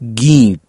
Гинь.